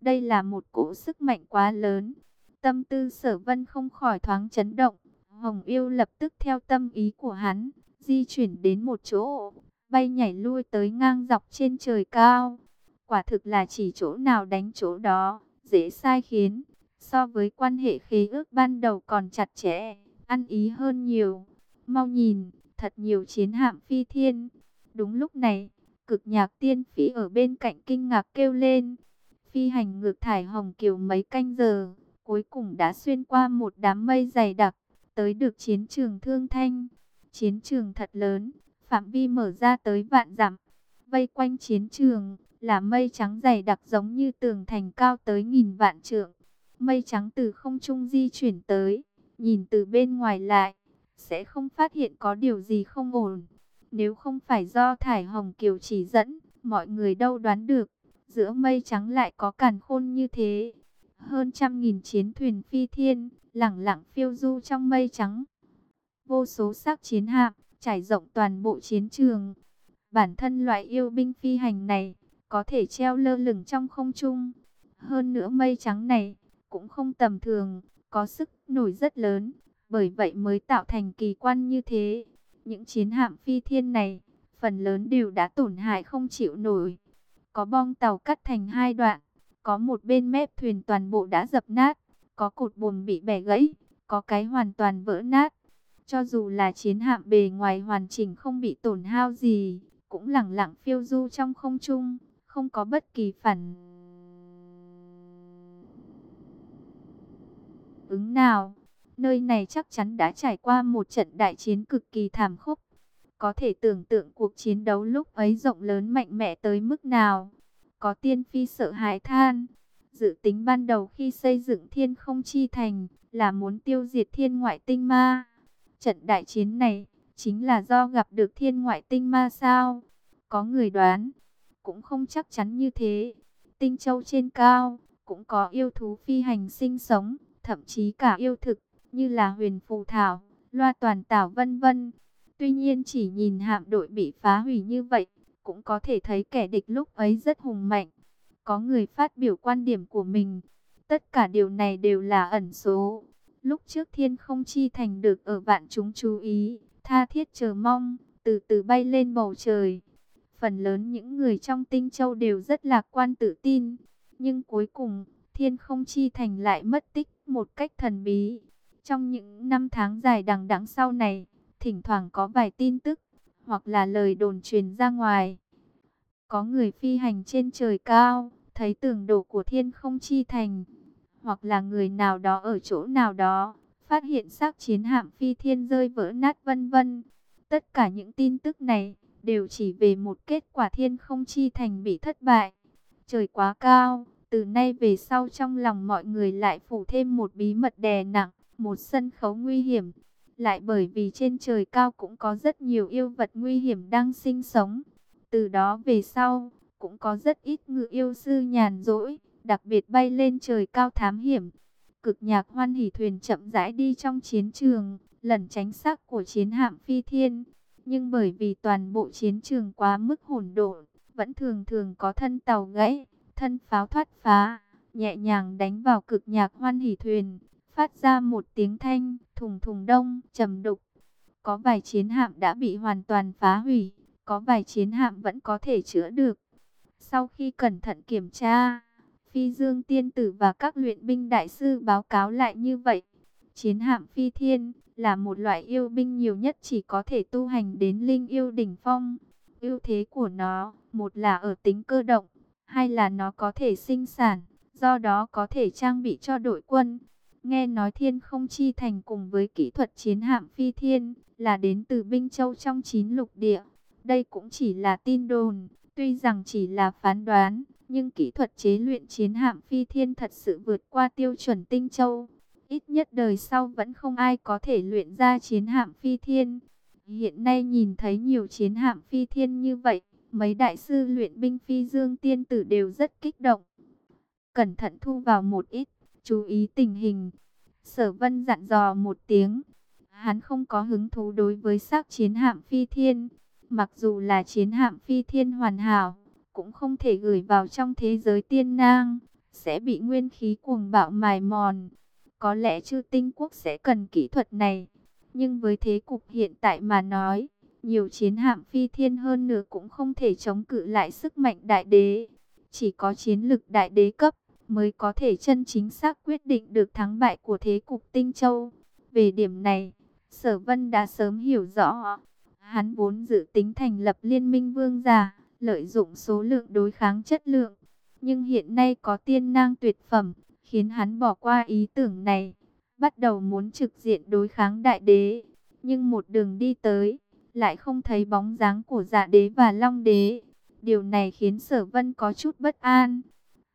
Đây là một cỗ sức mạnh quá lớn. Tâm tư sở vân không khỏi thoáng chấn động. Hồng yêu lập tức theo tâm ý của hắn, di chuyển đến một chỗ, bay nhảy lui tới ngang dọc trên trời cao. Quả thực là chỉ chỗ nào đánh chỗ đó, dễ sai khiến. So với quan hệ khí ước ban đầu còn chặt chẽ, ăn ý hơn nhiều. Mau nhìn, thật nhiều chiến hạm phi thiên. Đúng lúc này, cực nhạc tiên phi ở bên cạnh kinh ngạc kêu lên. Phi hành ngược thải hồng kiều mấy canh giờ, cuối cùng đã xuyên qua một đám mây dày đặc, tới được chiến trường thương thanh. Chiến trường thật lớn, phạm vi mở ra tới vạn dặm. Vây quanh chiến trường, là mây trắng dày đặc giống như tường thành cao tới nghìn vạn trượng. Mây trắng từ không trung di chuyển tới, Nhìn từ bên ngoài lại, sẽ không phát hiện có điều gì không ổn. Nếu không phải do Thải Hồng Kiều chỉ dẫn, mọi người đâu đoán được, giữa mây trắng lại có càn khôn như thế. Hơn trăm nghìn chiến thuyền phi thiên, lẳng lặng phiêu du trong mây trắng. Vô số xác chiến hạm, trải rộng toàn bộ chiến trường. Bản thân loại yêu binh phi hành này, có thể treo lơ lửng trong không trung. Hơn nữa mây trắng này, cũng không tầm thường, có sức nổi rất lớn, bởi vậy mới tạo thành kỳ quan như thế. Những chiến hạm phi thiên này, phần lớn đều đã tổn hại không chịu nổi. Có bong tàu cắt thành hai đoạn, có một bên mép thuyền toàn bộ đã dập nát, có cột buồm bị bẻ gãy, có cái hoàn toàn vỡ nát. Cho dù là chiến hạm bề ngoài hoàn chỉnh không bị tổn hao gì, cũng lẳng lặng phiêu du trong không trung, không có bất kỳ phản ứng nào. Nơi này chắc chắn đã trải qua một trận đại chiến cực kỳ thảm khốc. Có thể tưởng tượng cuộc chiến đấu lúc ấy rộng lớn mạnh mẽ tới mức nào. Có tiên phi sợ hãi than. Dự tính ban đầu khi xây dựng thiên không chi thành là muốn tiêu diệt thiên ngoại tinh ma. Trận đại chiến này chính là do gặp được thiên ngoại tinh ma sao? Có người đoán, cũng không chắc chắn như thế. Tinh châu trên cao, cũng có yêu thú phi hành sinh sống, thậm chí cả yêu thực, như là huyền phù thảo, loa toàn tảo vân vân. Tuy nhiên chỉ nhìn hạm đội bị phá hủy như vậy, cũng có thể thấy kẻ địch lúc ấy rất hùng mạnh. Có người phát biểu quan điểm của mình. Tất cả điều này đều là ẩn số. Lúc trước thiên không chi thành được ở vạn chúng chú ý, tha thiết chờ mong, từ từ bay lên bầu trời. Phần lớn những người trong tinh châu đều rất lạc quan tự tin. Nhưng cuối cùng, thiên không chi thành lại mất tích một cách thần bí. Trong những năm tháng dài đằng đẵng sau này, thỉnh thoảng có vài tin tức, hoặc là lời đồn truyền ra ngoài. Có người phi hành trên trời cao, thấy tường đổ của thiên không chi thành, hoặc là người nào đó ở chỗ nào đó, phát hiện xác chiến hạm phi thiên rơi vỡ nát vân vân. Tất cả những tin tức này đều chỉ về một kết quả thiên không chi thành bị thất bại. Trời quá cao, từ nay về sau trong lòng mọi người lại phủ thêm một bí mật đè nặng, một sân khấu nguy hiểm. Lại bởi vì trên trời cao cũng có rất nhiều yêu vật nguy hiểm đang sinh sống. Từ đó về sau, cũng có rất ít ngự yêu sư nhàn rỗi, đặc biệt bay lên trời cao thám hiểm. Cực nhạc hoan hỉ thuyền chậm rãi đi trong chiến trường, lần tránh sắc của chiến hạm phi thiên. Nhưng bởi vì toàn bộ chiến trường quá mức hỗn độn, vẫn thường thường có thân tàu gãy, thân pháo thoát phá, nhẹ nhàng đánh vào cực nhạc hoan hỉ thuyền, phát ra một tiếng thanh thùng thùng đông trầm đục. Có vài chiến hạm đã bị hoàn toàn phá hủy, có vài chiến hạm vẫn có thể chữa được. Sau khi cẩn thận kiểm tra, Phi Dương Tiên Tử và các luyện binh đại sư báo cáo lại như vậy. Chiến hạm Phi Thiên là một loại yêu binh nhiều nhất chỉ có thể tu hành đến linh yêu đỉnh phong. Ưu thế của nó, một là ở tính cơ động, hay là nó có thể sinh sản, do đó có thể trang bị cho đội quân. Nghe nói thiên không chi thành cùng với kỹ thuật chiến hạm phi thiên là đến từ Binh Châu trong chín lục địa. Đây cũng chỉ là tin đồn, tuy rằng chỉ là phán đoán, nhưng kỹ thuật chế luyện chiến hạm phi thiên thật sự vượt qua tiêu chuẩn Tinh Châu. Ít nhất đời sau vẫn không ai có thể luyện ra chiến hạm phi thiên. Hiện nay nhìn thấy nhiều chiến hạm phi thiên như vậy, mấy đại sư luyện binh phi dương tiên tử đều rất kích động. Cẩn thận thu vào một ít, chú ý tình hình. Sở vân dặn dò một tiếng. Hắn không có hứng thú đối với xác chiến hạm phi thiên. Mặc dù là chiến hạm phi thiên hoàn hảo, cũng không thể gửi vào trong thế giới tiên nang, sẽ bị nguyên khí cuồng bạo mài mòn. Có lẽ chư tinh quốc sẽ cần kỹ thuật này, nhưng với thế cục hiện tại mà nói, nhiều chiến hạm phi thiên hơn nữa cũng không thể chống cự lại sức mạnh đại đế. Chỉ có chiến lực đại đế cấp mới có thể chân chính xác quyết định được thắng bại của thế cục Tinh Châu. Về điểm này, Sở Vân đã sớm hiểu rõ. Hắn vốn dự tính thành lập liên minh vương giả, lợi dụng số lượng đối kháng chất lượng. Nhưng hiện nay có tiên năng tuyệt phẩm, khiến hắn bỏ qua ý tưởng này. Bắt đầu muốn trực diện đối kháng đại đế. Nhưng một đường đi tới, lại không thấy bóng dáng của dạ đế và long đế. Điều này khiến sở vân có chút bất an.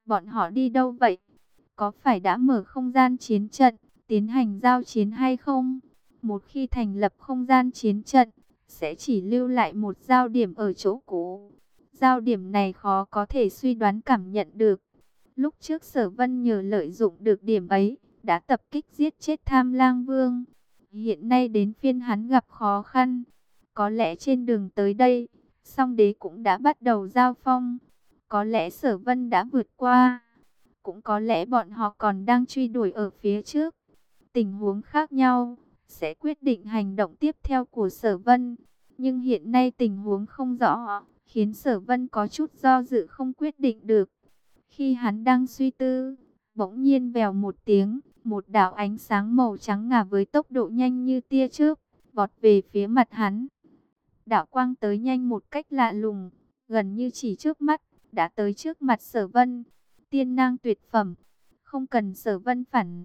Bọn họ đi đâu vậy? Có phải đã mở không gian chiến trận, tiến hành giao chiến hay không? Một khi thành lập không gian chiến trận, sẽ chỉ lưu lại một giao điểm ở chỗ cũ. Giao điểm này khó có thể suy đoán cảm nhận được. Lúc trước sở vân nhờ lợi dụng được điểm ấy, đã tập kích giết chết tham lang vương. Hiện nay đến phiên hắn gặp khó khăn. Có lẽ trên đường tới đây, song đế cũng đã bắt đầu giao phong. Có lẽ sở vân đã vượt qua. Cũng có lẽ bọn họ còn đang truy đuổi ở phía trước. Tình huống khác nhau, sẽ quyết định hành động tiếp theo của sở vân. Nhưng hiện nay tình huống không rõ, khiến sở vân có chút do dự không quyết định được. Khi hắn đang suy tư, bỗng nhiên vèo một tiếng, một đạo ánh sáng màu trắng ngà với tốc độ nhanh như tia chớp, vọt về phía mặt hắn. Đạo quang tới nhanh một cách lạ lùng, gần như chỉ trước mắt, đã tới trước mặt sở vân. Tiên nang tuyệt phẩm, không cần sở vân phản.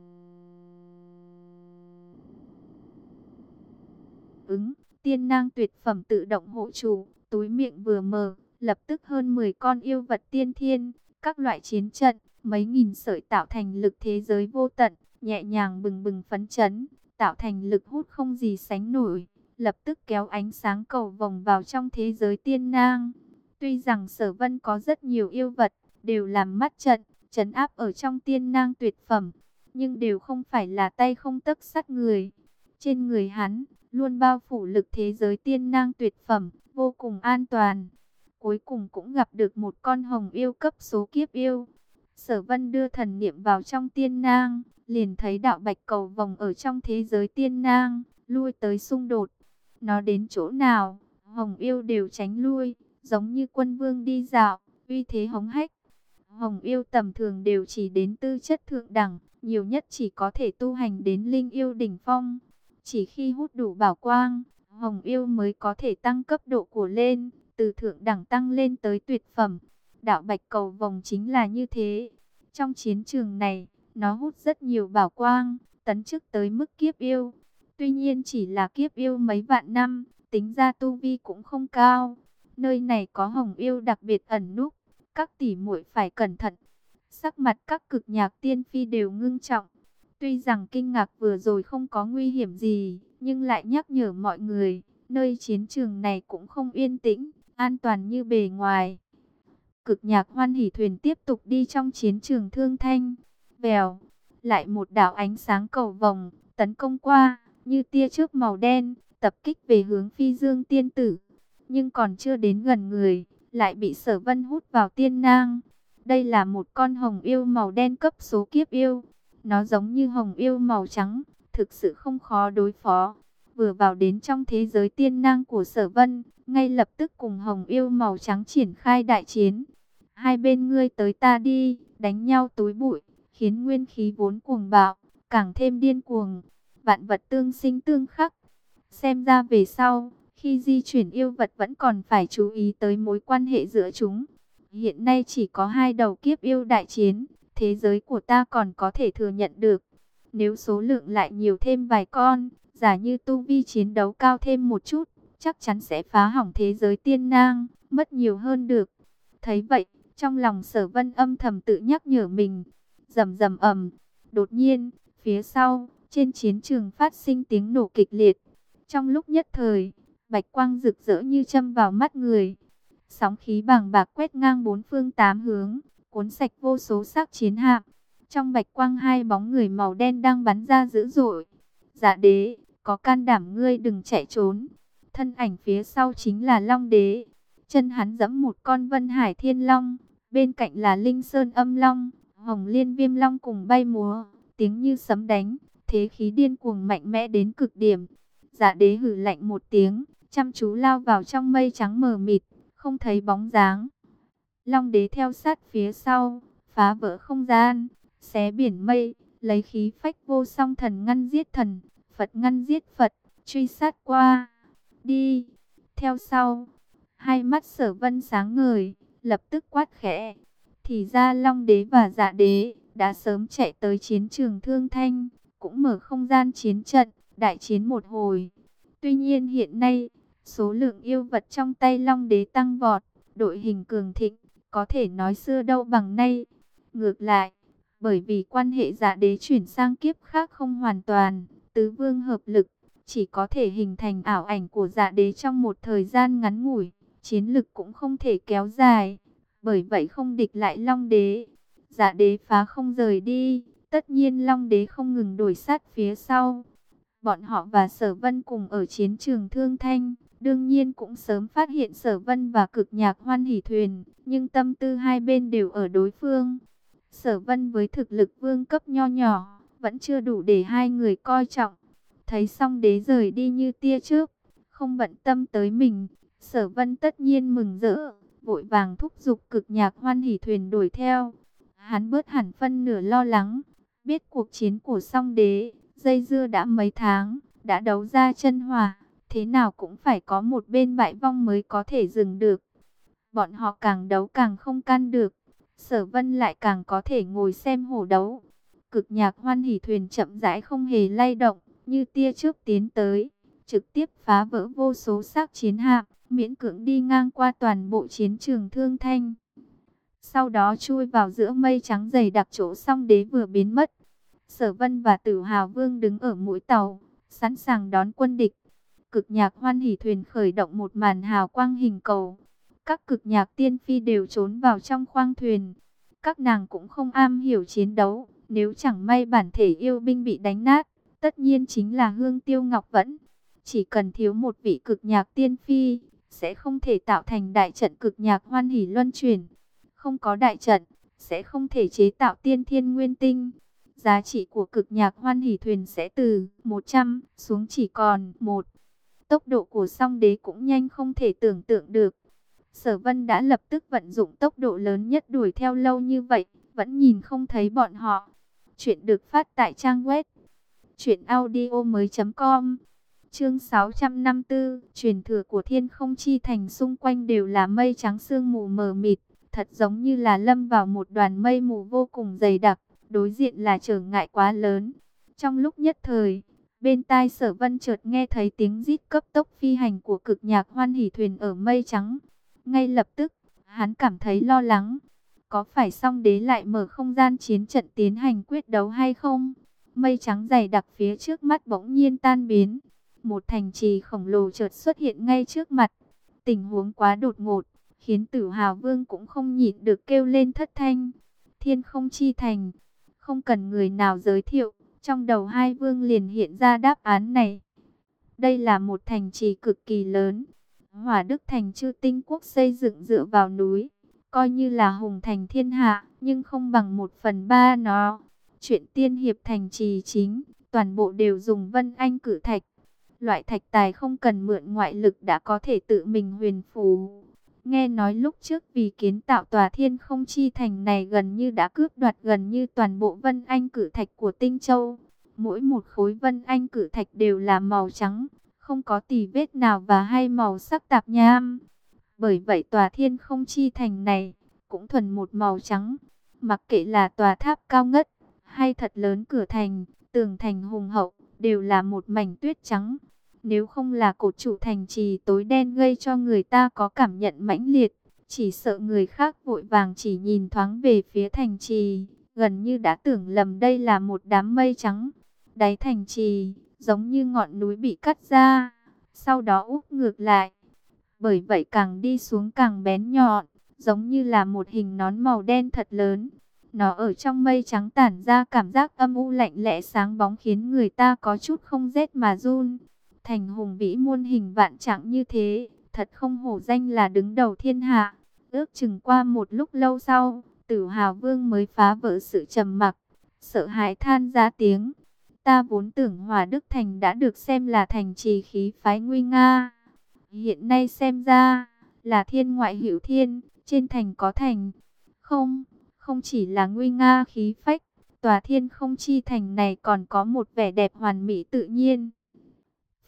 Ứng, tiên nang tuyệt phẩm tự động hộ chủ, túi miệng vừa mở, lập tức hơn 10 con yêu vật tiên thiên, các loại chiến trận, mấy nghìn sợi tạo thành lực thế giới vô tận, nhẹ nhàng bừng bừng phấn chấn, tạo thành lực hút không gì sánh nổi, lập tức kéo ánh sáng cầu vòng vào trong thế giới tiên nang. Tuy rằng sở vân có rất nhiều yêu vật, đều làm mắt trận, chấn áp ở trong tiên nang tuyệt phẩm, nhưng đều không phải là tay không tấc sắt người. Trên người hắn, luôn bao phủ lực thế giới tiên nang tuyệt phẩm, vô cùng an toàn. Cuối cùng cũng gặp được một con hồng yêu cấp số kiếp yêu. Sở vân đưa thần niệm vào trong tiên nang, liền thấy đạo bạch cầu vòng ở trong thế giới tiên nang, lui tới xung đột. Nó đến chỗ nào, hồng yêu đều tránh lui, giống như quân vương đi dạo, uy thế hống hách. Hồng yêu tầm thường đều chỉ đến tư chất thượng đẳng, nhiều nhất chỉ có thể tu hành đến linh yêu đỉnh phong. Chỉ khi hút đủ bảo quang, hồng yêu mới có thể tăng cấp độ của lên, từ thượng đẳng tăng lên tới tuyệt phẩm. Đạo bạch cầu vòng chính là như thế. Trong chiến trường này, nó hút rất nhiều bảo quang, tấn chức tới mức kiếp yêu. Tuy nhiên chỉ là kiếp yêu mấy vạn năm, tính ra tu vi cũng không cao. Nơi này có hồng yêu đặc biệt ẩn núp, các tỷ muội phải cẩn thận. Sắc mặt các cực nhạc tiên phi đều ngưng trọng. Tuy rằng kinh ngạc vừa rồi không có nguy hiểm gì, nhưng lại nhắc nhở mọi người, nơi chiến trường này cũng không yên tĩnh, an toàn như bề ngoài. Cực nhạc hoan hỉ thuyền tiếp tục đi trong chiến trường thương thanh. bèo lại một đạo ánh sáng cầu vòng, tấn công qua, như tia trước màu đen, tập kích về hướng phi dương tiên tử. Nhưng còn chưa đến gần người, lại bị sở vân hút vào tiên nang. Đây là một con hồng yêu màu đen cấp số kiếp yêu. Nó giống như hồng yêu màu trắng, thực sự không khó đối phó. Vừa vào đến trong thế giới tiên nang của sở vân, ngay lập tức cùng hồng yêu màu trắng triển khai đại chiến. Hai bên ngươi tới ta đi, đánh nhau túi bụi, khiến nguyên khí vốn cuồng bạo, càng thêm điên cuồng. Vạn vật tương sinh tương khắc. Xem ra về sau, khi di chuyển yêu vật vẫn còn phải chú ý tới mối quan hệ giữa chúng. Hiện nay chỉ có hai đầu kiếp yêu đại chiến, thế giới của ta còn có thể thừa nhận được. Nếu số lượng lại nhiều thêm vài con, giả như tu vi chiến đấu cao thêm một chút, chắc chắn sẽ phá hỏng thế giới tiên nang, mất nhiều hơn được. Thấy vậy, trong lòng sở vân âm thầm tự nhắc nhở mình, rầm rầm ầm, đột nhiên, phía sau, trên chiến trường phát sinh tiếng nổ kịch liệt. Trong lúc nhất thời, bạch quang rực rỡ như châm vào mắt người. Sóng khí bàng bạc quét ngang bốn phương tám hướng, cuốn sạch vô số xác chiến hạm. Trong bạch quang hai bóng người màu đen đang bắn ra dữ dội. Dạ đế, có can đảm ngươi đừng chạy trốn. Thân ảnh phía sau chính là Long đế. Chân hắn dẫm một con vân hải thiên long, bên cạnh là Linh Sơn âm long, hồng liên viêm long cùng bay múa, tiếng như sấm đánh, thế khí điên cuồng mạnh mẽ đến cực điểm. Dạ đế hử lạnh một tiếng, chăm chú lao vào trong mây trắng mờ mịt, không thấy bóng dáng. Long đế theo sát phía sau, phá vỡ không gian, xé biển mây, lấy khí phách vô song thần ngăn giết thần, Phật ngăn giết Phật, truy sát qua. Đi, theo sau, hai mắt sở vân sáng ngời, lập tức quát khẽ. Thì ra Long đế và dạ đế đã sớm chạy tới chiến trường thương thanh, cũng mở không gian chiến trận, đại chiến một hồi. Tuy nhiên hiện nay, số lượng yêu vật trong tay Long đế tăng vọt, đội hình cường thịnh, có thể nói xưa đâu bằng nay. Ngược lại, bởi vì quan hệ giả đế chuyển sang kiếp khác không hoàn toàn, tứ vương hợp lực, chỉ có thể hình thành ảo ảnh của giả đế trong một thời gian ngắn ngủi, chiến lực cũng không thể kéo dài, bởi vậy không địch lại Long đế. giả đế phá không rời đi, tất nhiên Long đế không ngừng đuổi sát phía sau. Bọn họ và Sở Vân cùng ở chiến trường Thương Thanh, đương nhiên cũng sớm phát hiện Sở Vân và cực nhạc hoan hỉ thuyền, nhưng tâm tư hai bên đều ở đối phương. Sở Vân với thực lực vương cấp nho nhỏ, vẫn chưa đủ để hai người coi trọng. Thấy xong đế rời đi như tia trước, không bận tâm tới mình, Sở Vân tất nhiên mừng rỡ, vội vàng thúc giục cực nhạc hoan hỉ thuyền đuổi theo. Hắn bớt hẳn phân nửa lo lắng, biết cuộc chiến của song đế, dây dưa đã mấy tháng, đã đấu ra chân hòa, thế nào cũng phải có một bên bại vong mới có thể dừng được. Bọn họ càng đấu càng không can được, sở vân lại càng có thể ngồi xem hổ đấu. Cực nhạc hoan hỷ thuyền chậm rãi không hề lay động, như tia trước tiến tới, trực tiếp phá vỡ vô số xác chiến hạm, miễn cưỡng đi ngang qua toàn bộ chiến trường thương thanh. Sau đó chui vào giữa mây trắng dày đặc chỗ song đế vừa biến mất. Sở Vân và Tử Hào Vương đứng ở mũi tàu, sẵn sàng đón quân địch. Cực nhạc hoan hỉ thuyền khởi động một màn hào quang hình cầu. Các cực nhạc tiên phi đều trốn vào trong khoang thuyền. Các nàng cũng không am hiểu chiến đấu, nếu chẳng may bản thể yêu binh bị đánh nát, tất nhiên chính là Hương Tiêu Ngọc Vẫn. Chỉ cần thiếu một vị cực nhạc tiên phi, sẽ không thể tạo thành đại trận cực nhạc hoan hỉ luân chuyển. Không có đại trận, sẽ không thể chế tạo tiên thiên nguyên tinh. Giá trị của cực nhạc hoan hỷ thuyền sẽ từ 100 xuống chỉ còn 1. Tốc độ của song đế cũng nhanh không thể tưởng tượng được. Sở vân đã lập tức vận dụng tốc độ lớn nhất đuổi theo lâu như vậy, vẫn nhìn không thấy bọn họ. Chuyện được phát tại trang web audio mới.com Chương 654, truyền thừa của thiên không chi thành xung quanh đều là mây trắng sương mù mờ mịt, thật giống như là lâm vào một đoàn mây mù vô cùng dày đặc, đối diện là trở ngại quá lớn. Trong lúc nhất thời, bên tai sở vân chợt nghe thấy tiếng rít cấp tốc phi hành của cực nhạc hoan hỷ thuyền ở mây trắng. Ngay lập tức, hắn cảm thấy lo lắng. Có phải song đế lại mở không gian chiến trận tiến hành quyết đấu hay không? Mây trắng dày đặc phía trước mắt bỗng nhiên tan biến một thành trì khổng lồ chợt xuất hiện ngay trước mặt. Tình huống quá đột ngột, khiến tử hào vương cũng không nhịn được kêu lên thất thanh. Thiên không chi thành, không cần người nào giới thiệu, trong đầu hai vương liền hiện ra đáp án này. Đây là một thành trì cực kỳ lớn, hỏa đức thành chư tinh quốc xây dựng dựa vào núi, coi như là hùng thành thiên hạ, nhưng không bằng một phần ba nó. Chuyện tiên hiệp thành trì chính, toàn bộ đều dùng vân anh cử thạch Loại thạch tài không cần mượn ngoại lực đã có thể tự mình huyền phù. Nghe nói lúc trước vì kiến tạo tòa thiên không chi thành này gần như đã cướp đoạt gần như toàn bộ vân anh cử thạch của Tinh Châu. Mỗi một khối vân anh cử thạch đều là màu trắng, không có tì vết nào và hay màu sắc tạp nham. Bởi vậy tòa thiên không chi thành này cũng thuần một màu trắng. Mặc kệ là tòa tháp cao ngất hay thật lớn cửa thành, tường thành hùng hậu, đều là một mảnh tuyết trắng. Nếu không là cột trụ thành trì tối đen gây cho người ta có cảm nhận mãnh liệt, chỉ sợ người khác vội vàng chỉ nhìn thoáng về phía thành trì, gần như đã tưởng lầm đây là một đám mây trắng. Đáy thành trì, giống như ngọn núi bị cắt ra, sau đó úp ngược lại. Bởi vậy càng đi xuống càng bén nhọn, giống như là một hình nón màu đen thật lớn. Nó ở trong mây trắng tản ra cảm giác âm u lạnh lẽ sáng bóng khiến người ta có chút không rét mà run thành hùng vĩ muôn hình vạn trạng như thế, thật không hổ danh là đứng đầu thiên hạ. Ước chừng qua một lúc lâu sau, tử hào vương mới phá vỡ sự trầm mặc, sợ hãi than ra tiếng. Ta vốn tưởng Hòa Đức Thành đã được xem là thành trì khí phái nguy nga. Hiện nay xem ra là thiên ngoại hữu thiên, trên thành có thành. Không, không chỉ là nguy nga khí phách, tòa thiên không chi thành này còn có một vẻ đẹp hoàn mỹ tự nhiên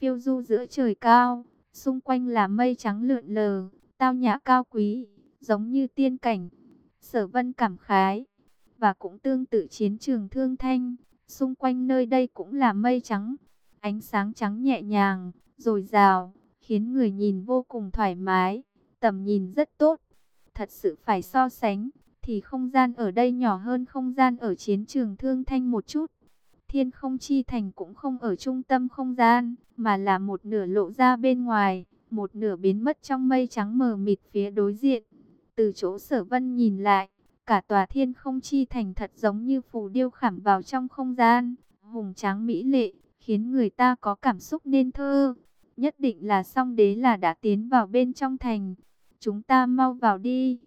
phiêu du giữa trời cao, xung quanh là mây trắng lượn lờ, tao nhã cao quý, giống như tiên cảnh. Sở vân cảm khái, và cũng tương tự chiến trường thương thanh, xung quanh nơi đây cũng là mây trắng, ánh sáng trắng nhẹ nhàng, rồi rào, khiến người nhìn vô cùng thoải mái, tầm nhìn rất tốt. Thật sự phải so sánh, thì không gian ở đây nhỏ hơn không gian ở chiến trường thương thanh một chút. Thiên không chi thành cũng không ở trung tâm không gian, mà là một nửa lộ ra bên ngoài, một nửa biến mất trong mây trắng mờ mịt phía đối diện. Từ chỗ sở vân nhìn lại, cả tòa thiên không chi thành thật giống như phù điêu khảm vào trong không gian, hùng tráng mỹ lệ, khiến người ta có cảm xúc nên thơ. Nhất định là song đế là đã tiến vào bên trong thành. Chúng ta mau vào đi.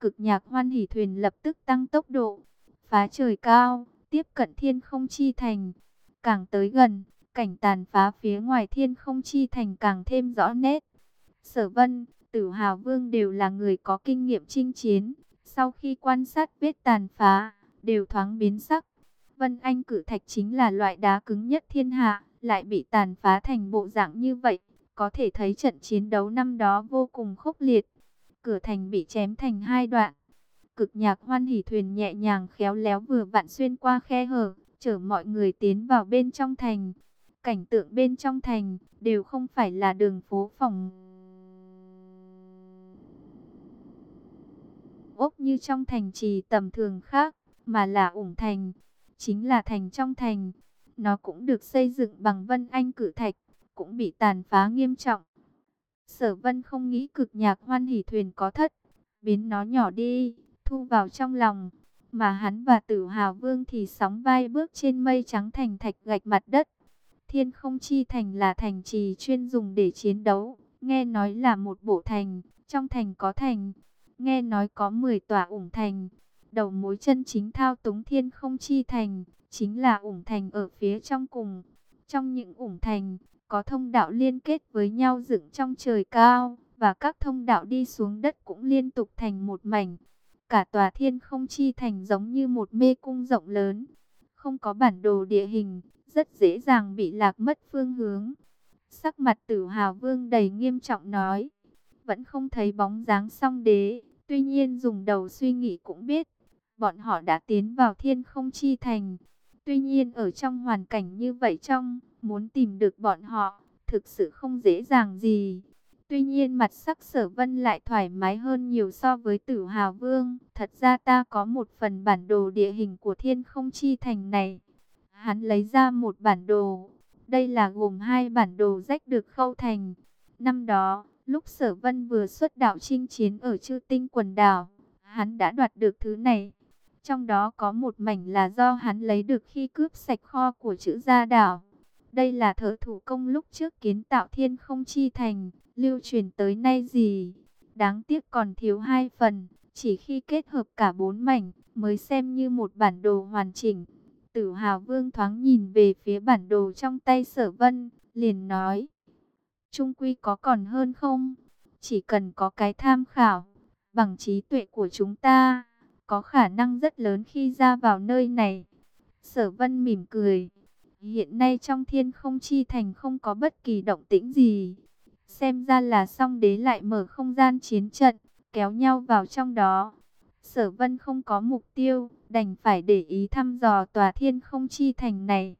Cực nhạc hoan hỉ thuyền lập tức tăng tốc độ, phá trời cao, tiếp cận thiên không chi thành. Càng tới gần, cảnh tàn phá phía ngoài thiên không chi thành càng thêm rõ nét. Sở Vân, Tử Hào Vương đều là người có kinh nghiệm chinh chiến, sau khi quan sát vết tàn phá, đều thoáng biến sắc. Vân Anh cử thạch chính là loại đá cứng nhất thiên hạ, lại bị tàn phá thành bộ dạng như vậy, có thể thấy trận chiến đấu năm đó vô cùng khốc liệt. Cửa thành bị chém thành hai đoạn. Cực nhạc hoan hỉ thuyền nhẹ nhàng khéo léo vừa vặn xuyên qua khe hở, chở mọi người tiến vào bên trong thành. Cảnh tượng bên trong thành đều không phải là đường phố phòng ốc như trong thành trì tầm thường khác, mà là ủng thành, chính là thành trong thành. Nó cũng được xây dựng bằng vân anh cử thạch, cũng bị tàn phá nghiêm trọng. Sở vân không nghĩ cực nhạc hoan hỷ thuyền có thất, biến nó nhỏ đi, thu vào trong lòng. Mà hắn và tử hào vương thì sóng vai bước trên mây trắng thành thạch gạch mặt đất. Thiên không chi thành là thành trì chuyên dùng để chiến đấu, nghe nói là một bộ thành, trong thành có thành, nghe nói có 10 tòa ủng thành. Đầu mối chân chính thao túng thiên không chi thành, chính là ủng thành ở phía trong cùng. Trong những ủng thành, có thông đạo liên kết với nhau dựng trong trời cao, và các thông đạo đi xuống đất cũng liên tục thành một mảnh. Cả tòa thiên không chi thành giống như một mê cung rộng lớn, không có bản đồ địa hình, rất dễ dàng bị lạc mất phương hướng. Sắc mặt tử hào vương đầy nghiêm trọng nói, vẫn không thấy bóng dáng song đế, tuy nhiên dùng đầu suy nghĩ cũng biết, bọn họ đã tiến vào thiên không chi thành. Tuy nhiên ở trong hoàn cảnh như vậy trong, muốn tìm được bọn họ, thực sự không dễ dàng gì. Tuy nhiên mặt sắc sở vân lại thoải mái hơn nhiều so với tử hào vương. Thật ra ta có một phần bản đồ địa hình của thiên không chi thành này. Hắn lấy ra một bản đồ. Đây là gồm hai bản đồ rách được khâu thành. Năm đó, lúc sở vân vừa xuất đạo chinh chiến ở chư tinh quần đảo, hắn đã đoạt được thứ này. Trong đó có một mảnh là do hắn lấy được khi cướp sạch kho của chữ gia đảo. Đây là thợ thủ công lúc trước kiến tạo thiên không chi thành, lưu truyền tới nay gì. Đáng tiếc còn thiếu hai phần, chỉ khi kết hợp cả bốn mảnh mới xem như một bản đồ hoàn chỉnh. Tử Hào Vương thoáng nhìn về phía bản đồ trong tay sở vân, liền nói. Trung quy có còn hơn không? Chỉ cần có cái tham khảo, bằng trí tuệ của chúng ta, có khả năng rất lớn khi ra vào nơi này. Sở vân mỉm cười. Hiện nay trong thiên không chi thành không có bất kỳ động tĩnh gì. Xem ra là song đế lại mở không gian chiến trận, kéo nhau vào trong đó. Sở vân không có mục tiêu, đành phải để ý thăm dò tòa thiên không chi thành này.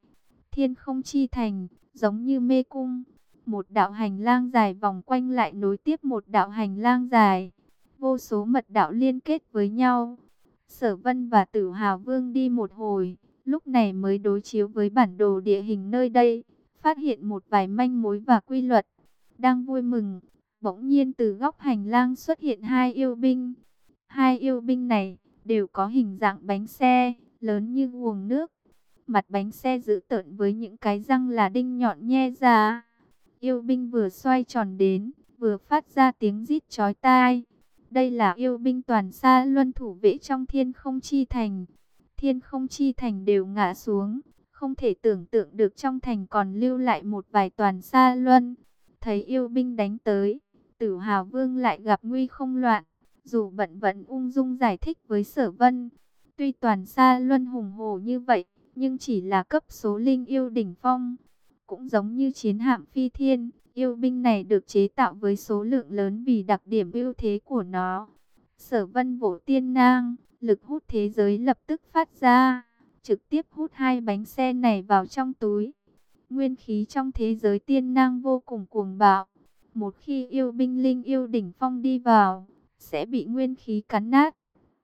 Thiên không chi thành, giống như mê cung. Một đạo hành lang dài vòng quanh lại nối tiếp một đạo hành lang dài. Vô số mật đạo liên kết với nhau. Sở vân và tử hào vương đi một hồi, lúc này mới đối chiếu với bản đồ địa hình nơi đây, phát hiện một vài manh mối và quy luật. Đang vui mừng, bỗng nhiên từ góc hành lang xuất hiện hai yêu binh. Hai yêu binh này đều có hình dạng bánh xe, lớn như guồng nước. Mặt bánh xe giữ tợn với những cái răng là đinh nhọn nhe ra. Yêu binh vừa xoay tròn đến, vừa phát ra tiếng rít chói tai. Đây là yêu binh toàn xa luân thủ vệ trong thiên không chi thành. Thiên không chi thành đều ngã xuống. Không thể tưởng tượng được trong thành còn lưu lại một vài toàn xa luân. Thấy yêu binh đánh tới, tử hào vương lại gặp nguy không loạn. Dù bận vẫn ung dung giải thích với sở vân. Tuy toàn xa luân hùng hồ như vậy, nhưng chỉ là cấp số linh yêu đỉnh phong. Cũng giống như chiến hạm phi thiên, Yêu binh này được chế tạo với số lượng lớn vì đặc điểm ưu thế của nó. Sở vân vỗ tiên nang, lực hút thế giới lập tức phát ra, trực tiếp hút hai bánh xe này vào trong túi. Nguyên khí trong thế giới tiên nang vô cùng cuồng bạo. Một khi yêu binh linh yêu đỉnh phong đi vào, sẽ bị nguyên khí cắn nát.